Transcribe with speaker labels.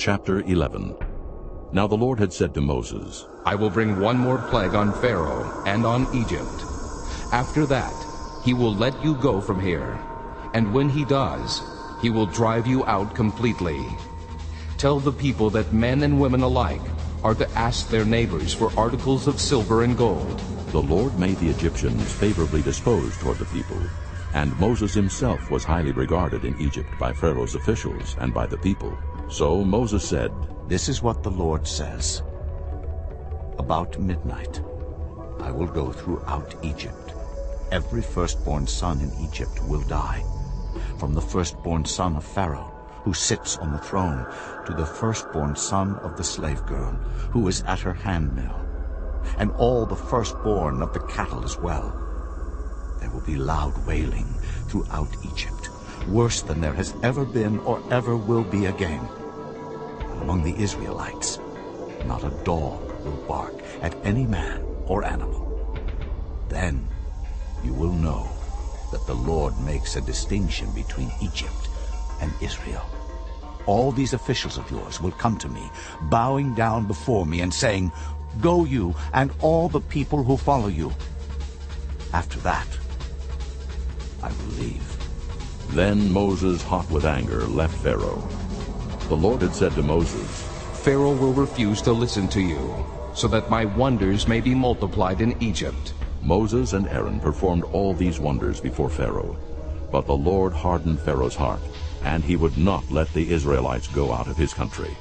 Speaker 1: Chapter 11 Now the Lord had said to Moses,
Speaker 2: I will bring one more plague on Pharaoh and on Egypt. After that, he will let you go from here. And when he does, he will drive you out completely. Tell the people that men and women alike are to ask their neighbors for articles of silver and gold.
Speaker 1: The Lord made the Egyptians favorably disposed toward the people, and Moses himself was highly regarded in Egypt by Pharaoh's officials and by the people. So Moses said,
Speaker 3: This is what the Lord says. About midnight I will go throughout Egypt. Every firstborn son in Egypt will die, from the firstborn son of Pharaoh, who sits on the throne, to the firstborn son of the slave girl, who is at her handmill, and all the firstborn of the cattle as well. There will be loud wailing throughout Egypt, worse than there has ever been or ever will be again. Among the Israelites, not a dog will bark at any man or animal. Then you will know that the Lord makes a distinction between Egypt and Israel. All these officials of yours will come to me, bowing down before me and saying, Go you and all the people who follow you. After that, I will leave.
Speaker 1: Then Moses, hot with anger, left Pharaoh. The Lord had said to Moses,
Speaker 2: Pharaoh will refuse to listen to you, so that my wonders may be multiplied in Egypt.
Speaker 1: Moses and Aaron performed all these wonders before Pharaoh. But the Lord hardened Pharaoh's heart, and he would not let the Israelites go out of his country.